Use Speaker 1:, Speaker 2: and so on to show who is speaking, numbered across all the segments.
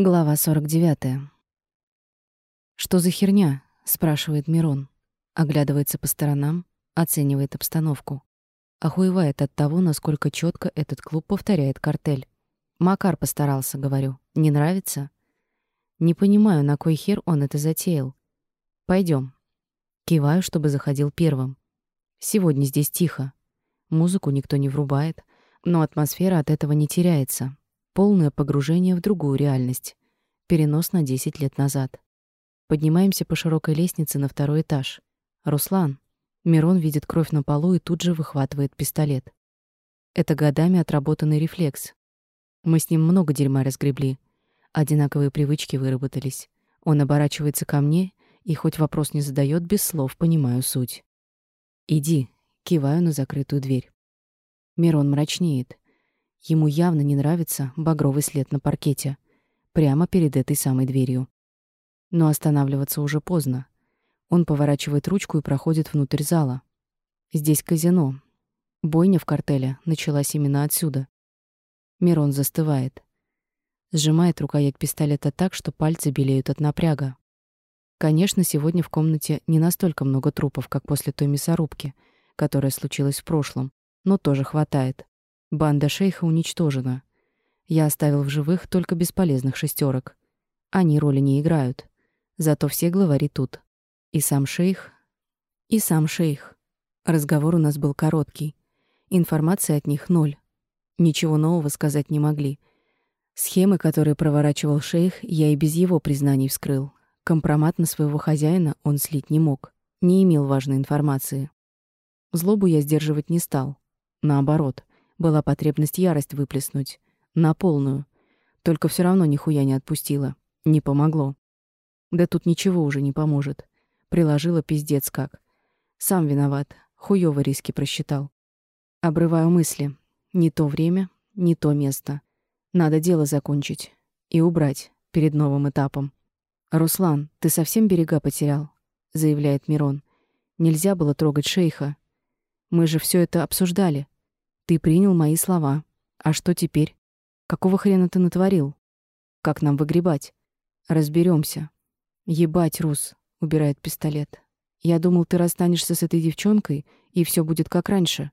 Speaker 1: Глава 49. «Что за херня?» — спрашивает Мирон. Оглядывается по сторонам, оценивает обстановку. Охуевает от того, насколько четко этот клуб повторяет картель. Макар постарался, говорю. Не нравится? Не понимаю, на кой хер он это затеял. Пойдем. Киваю, чтобы заходил первым. Сегодня здесь тихо. Музыку никто не врубает, но атмосфера от этого не теряется. Полное погружение в другую реальность. Перенос на 10 лет назад. Поднимаемся по широкой лестнице на второй этаж. Руслан. Мирон видит кровь на полу и тут же выхватывает пистолет. Это годами отработанный рефлекс. Мы с ним много дерьма разгребли. Одинаковые привычки выработались. Он оборачивается ко мне, и хоть вопрос не задает, без слов понимаю суть. «Иди», — киваю на закрытую дверь. Мирон мрачнеет. Ему явно не нравится багровый след на паркете, прямо перед этой самой дверью. Но останавливаться уже поздно. Он поворачивает ручку и проходит внутрь зала. Здесь казино. Бойня в картеле началась именно отсюда. Мирон застывает. Сжимает рукоять пистолета так, что пальцы белеют от напряга. Конечно, сегодня в комнате не настолько много трупов, как после той мясорубки, которая случилась в прошлом, но тоже хватает. Банда шейха уничтожена. Я оставил в живых только бесполезных шестерок. Они роли не играют. Зато все главари тут. И сам шейх, и сам шейх. Разговор у нас был короткий. Информации от них ноль. Ничего нового сказать не могли. Схемы, которые проворачивал шейх, я и без его признаний вскрыл. Компромат на своего хозяина он слить не мог. Не имел важной информации. Злобу я сдерживать не стал. Наоборот. Была потребность ярость выплеснуть. На полную. Только все равно нихуя не отпустила. Не помогло. Да тут ничего уже не поможет. Приложила пиздец как. Сам виноват. Хуёво риски просчитал. Обрываю мысли. Не то время, не то место. Надо дело закончить. И убрать перед новым этапом. «Руслан, ты совсем берега потерял?» — заявляет Мирон. «Нельзя было трогать шейха. Мы же все это обсуждали. Ты принял мои слова. А что теперь? Какого хрена ты натворил? Как нам выгребать? Разберемся. Ебать, Рус, убирает пистолет. Я думал, ты расстанешься с этой девчонкой, и все будет как раньше.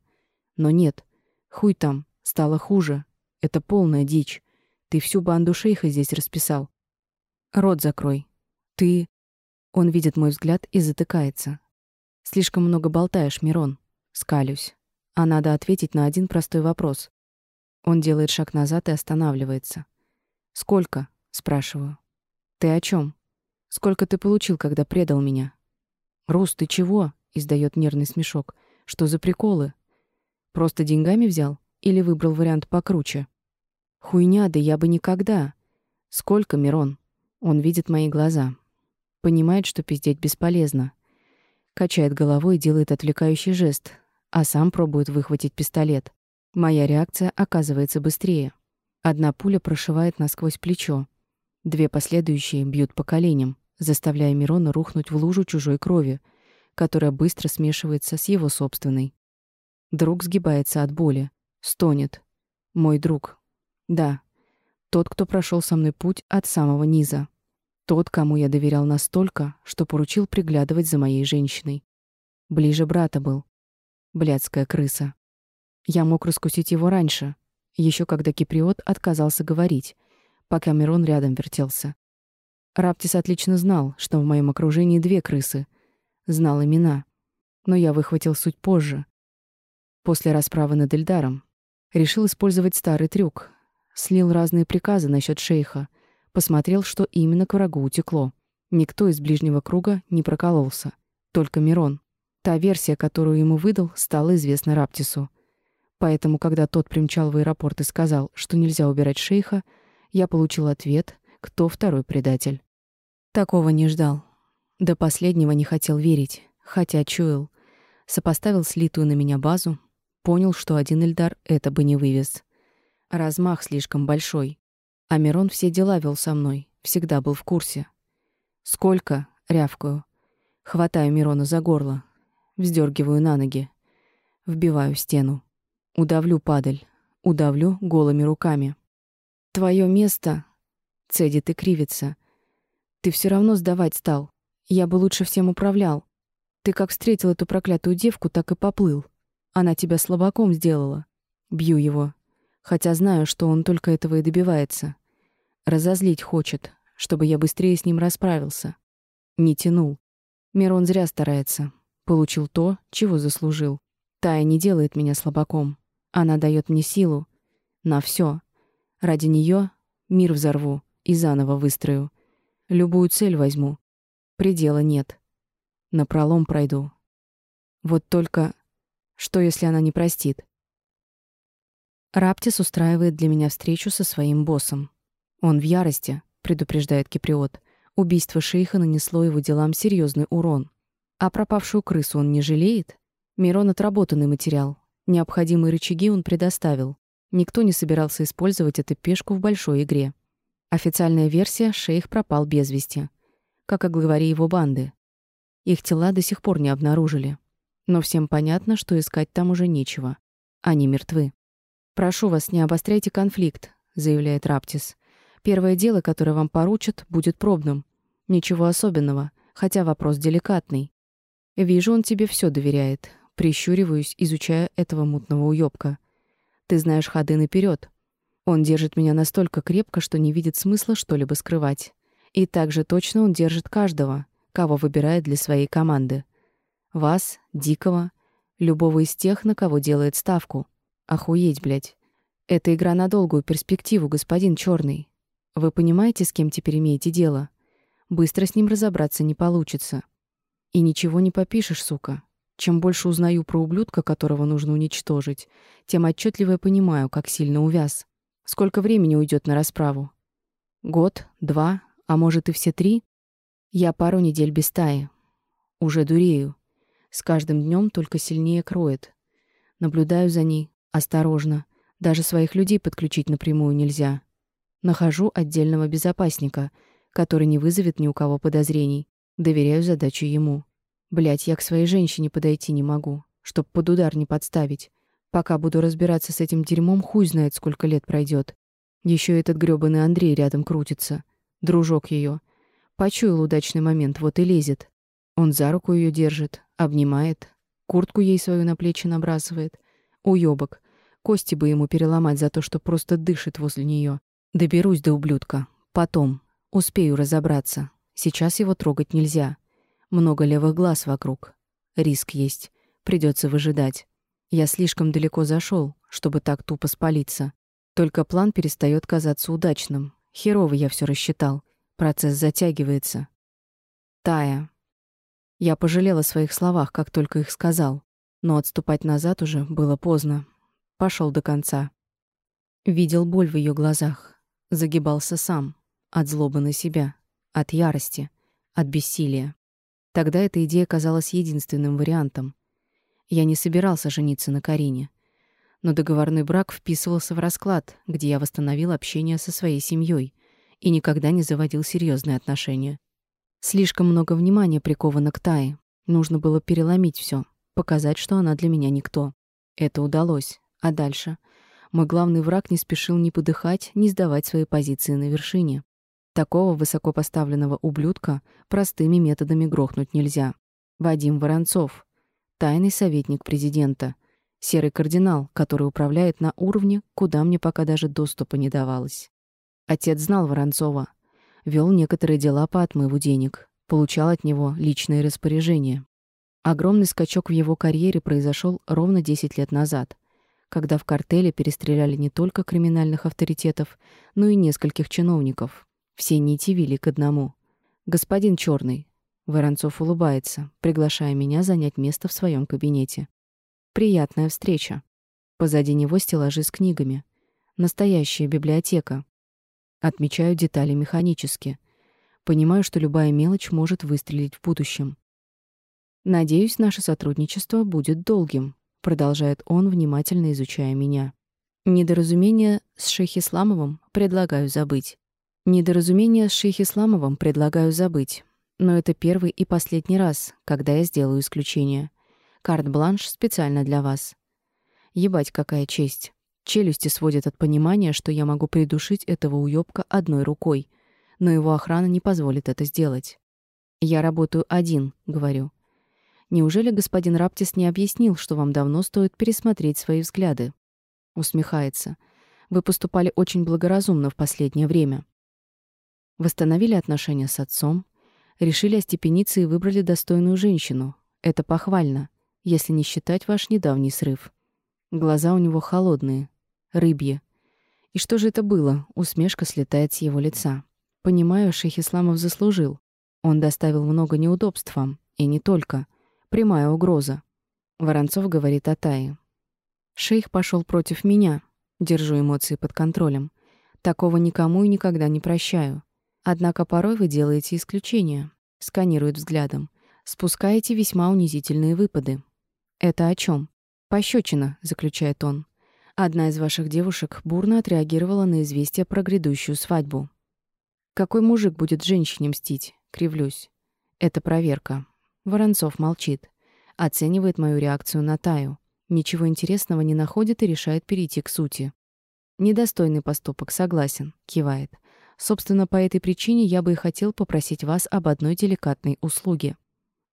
Speaker 1: Но нет. Хуй там, стало хуже. Это полная дичь. Ты всю банду шейха здесь расписал. Рот закрой. Ты... Он видит мой взгляд и затыкается. Слишком много болтаешь, Мирон. Скалюсь а надо ответить на один простой вопрос. Он делает шаг назад и останавливается. «Сколько?» — спрашиваю. «Ты о чем? Сколько ты получил, когда предал меня?» «Рус, ты чего?» — издает нервный смешок. «Что за приколы? Просто деньгами взял? Или выбрал вариант покруче?» «Хуйня, да я бы никогда!» «Сколько, Мирон?» Он видит мои глаза. Понимает, что пиздеть бесполезно. Качает головой и делает отвлекающий жест, а сам пробует выхватить пистолет. Моя реакция оказывается быстрее. Одна пуля прошивает насквозь плечо. Две последующие бьют по коленям, заставляя Мирона рухнуть в лужу чужой крови, которая быстро смешивается с его собственной. Друг сгибается от боли, стонет. Мой друг. Да, тот, кто прошел со мной путь от самого низа. Тот, кому я доверял настолько, что поручил приглядывать за моей женщиной. Ближе брата был, блядская крыса. Я мог раскусить его раньше, еще когда Киприот отказался говорить, пока Мирон рядом вертелся. Раптис отлично знал, что в моем окружении две крысы. Знал имена. Но я выхватил суть позже. После расправы над Эльдаром. Решил использовать старый трюк. Слил разные приказы насчет шейха. Посмотрел, что именно к врагу утекло. Никто из ближнего круга не прокололся. Только Мирон. Та версия, которую ему выдал, стала известна Раптису. Поэтому, когда тот примчал в аэропорт и сказал, что нельзя убирать шейха, я получил ответ, кто второй предатель. Такого не ждал. До последнего не хотел верить, хотя чуял. Сопоставил слитую на меня базу, понял, что один Эльдар это бы не вывез. Размах слишком большой. А Мирон все дела вел со мной, всегда был в курсе. «Сколько?» — рявкаю. Хватаю Мирона за горло, вздергиваю на ноги. Вбиваю стену. Удавлю падаль. Удавлю голыми руками. Твое место... Цедит и кривится. Ты все равно сдавать стал. Я бы лучше всем управлял. Ты как встретил эту проклятую девку, так и поплыл. Она тебя слабаком сделала. Бью его. Хотя знаю, что он только этого и добивается. Разозлить хочет, чтобы я быстрее с ним расправился. Не тянул. Мирон зря старается. Получил то, чего заслужил. Тая не делает меня слабаком. Она дает мне силу. На все. Ради нее мир взорву и заново выстрою. Любую цель возьму. Предела нет. На пролом пройду. Вот только... Что, если она не простит? Раптис устраивает для меня встречу со своим боссом. Он в ярости, предупреждает Киприот. Убийство шейха нанесло его делам серьезный урон. А пропавшую крысу он не жалеет? Мирон отработанный материал. Необходимые рычаги он предоставил. Никто не собирался использовать эту пешку в большой игре. Официальная версия — шейх пропал без вести. Как и главари его банды. Их тела до сих пор не обнаружили. Но всем понятно, что искать там уже нечего. Они мертвы. «Прошу вас, не обостряйте конфликт», — заявляет Раптис. «Первое дело, которое вам поручат, будет пробным. Ничего особенного, хотя вопрос деликатный. Вижу, он тебе все доверяет, Прищуриваюсь, изучая этого мутного уёбка. Ты знаешь ходы наперед. Он держит меня настолько крепко, что не видит смысла что-либо скрывать. И также точно он держит каждого, кого выбирает для своей команды. Вас, Дикого, любого из тех, на кого делает ставку. Охуеть, блядь. Это игра на долгую перспективу, господин Чёрный. Вы понимаете, с кем теперь имеете дело? Быстро с ним разобраться не получится. И ничего не попишешь, сука. Чем больше узнаю про ублюдка, которого нужно уничтожить, тем отчетливее понимаю, как сильно увяз. Сколько времени уйдет на расправу? Год, два, а может и все три? Я пару недель без стаи. Уже дурею. С каждым днем только сильнее кроет. Наблюдаю за ней, осторожно. Даже своих людей подключить напрямую нельзя. Нахожу отдельного безопасника, который не вызовет ни у кого подозрений. Доверяю задачу ему. Блять, я к своей женщине подойти не могу, чтоб под удар не подставить. Пока буду разбираться с этим дерьмом, хуй знает, сколько лет пройдет. Еще этот грёбаный Андрей рядом крутится. Дружок ее. Почуял удачный момент, вот и лезет. Он за руку ее держит, обнимает, куртку ей свою на плечи набрасывает. Уёбок. Кости бы ему переломать за то, что просто дышит возле нее. Доберусь до ублюдка. Потом. Успею разобраться. Сейчас его трогать нельзя. Много левых глаз вокруг. Риск есть. Придется выжидать. Я слишком далеко зашел, чтобы так тупо спалиться. Только план перестает казаться удачным. Херово я все рассчитал. Процесс затягивается. Тая. Я пожалела о своих словах, как только их сказал. Но отступать назад уже было поздно. Пошел до конца. Видел боль в ее глазах. Загибался сам. От злобы на себя. От ярости. От бессилия. Тогда эта идея казалась единственным вариантом. Я не собирался жениться на Карине. Но договорной брак вписывался в расклад, где я восстановил общение со своей семьей и никогда не заводил серьезные отношения. Слишком много внимания приковано к Тае. Нужно было переломить все, показать, что она для меня никто. Это удалось. А дальше? Мой главный враг не спешил ни подыхать, ни сдавать свои позиции на вершине. Такого высокопоставленного ублюдка простыми методами грохнуть нельзя. Вадим Воронцов, тайный советник президента, серый кардинал, который управляет на уровне, куда мне пока даже доступа не давалось. Отец знал Воронцова, вел некоторые дела по отмыву денег, получал от него личные распоряжения. Огромный скачок в его карьере произошел ровно 10 лет назад, когда в картеле перестреляли не только криминальных авторитетов, но и нескольких чиновников. Все нити вели к одному. «Господин Черный. Воронцов улыбается, приглашая меня занять место в своем кабинете. Приятная встреча. Позади него стеллажи с книгами. Настоящая библиотека. Отмечаю детали механически. Понимаю, что любая мелочь может выстрелить в будущем. «Надеюсь, наше сотрудничество будет долгим», — продолжает он, внимательно изучая меня. Недоразумение с Шейх Исламовым предлагаю забыть. Недоразумение с Шейх Исламовым предлагаю забыть. Но это первый и последний раз, когда я сделаю исключение. Карт-бланш специально для вас. Ебать, какая честь. Челюсти сводят от понимания, что я могу придушить этого уёбка одной рукой, но его охрана не позволит это сделать. «Я работаю один», — говорю. «Неужели господин Раптис не объяснил, что вам давно стоит пересмотреть свои взгляды?» Усмехается. «Вы поступали очень благоразумно в последнее время. Восстановили отношения с отцом, решили остепениться и выбрали достойную женщину. Это похвально, если не считать ваш недавний срыв. Глаза у него холодные, рыбье. И что же это было? Усмешка слетает с его лица. Понимаю, шейх Исламов заслужил. Он доставил много неудобств вам, и не только. Прямая угроза. Воронцов говорит о Тае. Шейх пошел против меня. Держу эмоции под контролем. Такого никому и никогда не прощаю. Однако порой вы делаете исключения. Сканирует взглядом. Спускаете весьма унизительные выпады. Это о чем? Пощечина, заключает он. Одна из ваших девушек бурно отреагировала на известие про грядущую свадьбу. Какой мужик будет женщине мстить? Кривлюсь. Это проверка. Воронцов молчит. Оценивает мою реакцию на Таю. Ничего интересного не находит и решает перейти к сути. Недостойный поступок, согласен, кивает. Собственно, по этой причине я бы и хотел попросить вас об одной деликатной услуге.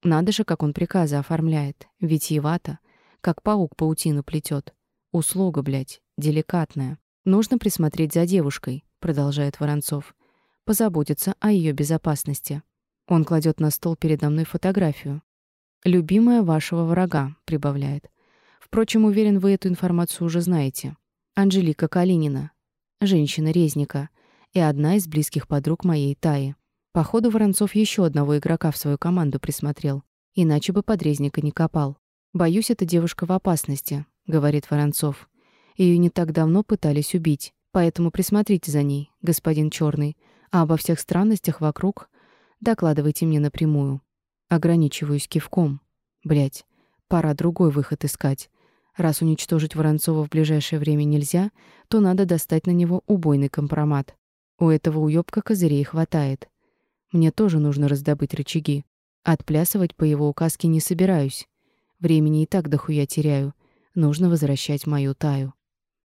Speaker 1: Надо же, как он приказы оформляет. Витиевато. Как паук паутину плетет. Услуга, блядь, деликатная. Нужно присмотреть за девушкой, продолжает Воронцов. Позаботиться о ее безопасности. Он кладет на стол передо мной фотографию. Любимая вашего врага, прибавляет. Впрочем, уверен, вы эту информацию уже знаете. Анжелика Калинина, женщина-резника и одна из близких подруг моей Таи. Походу, Воронцов еще одного игрока в свою команду присмотрел, иначе бы подрезника не копал. Боюсь, эта девушка в опасности, — говорит Воронцов. Ее не так давно пытались убить, поэтому присмотрите за ней, господин Черный, а обо всех странностях вокруг докладывайте мне напрямую. Ограничиваюсь кивком. Блять, пора другой выход искать. Раз уничтожить Воронцова в ближайшее время нельзя, то надо достать на него убойный компромат. У этого уёбка козырей хватает. Мне тоже нужно раздобыть рычаги. Отплясывать по его указке не собираюсь. Времени и так дохуя теряю. Нужно возвращать мою Таю.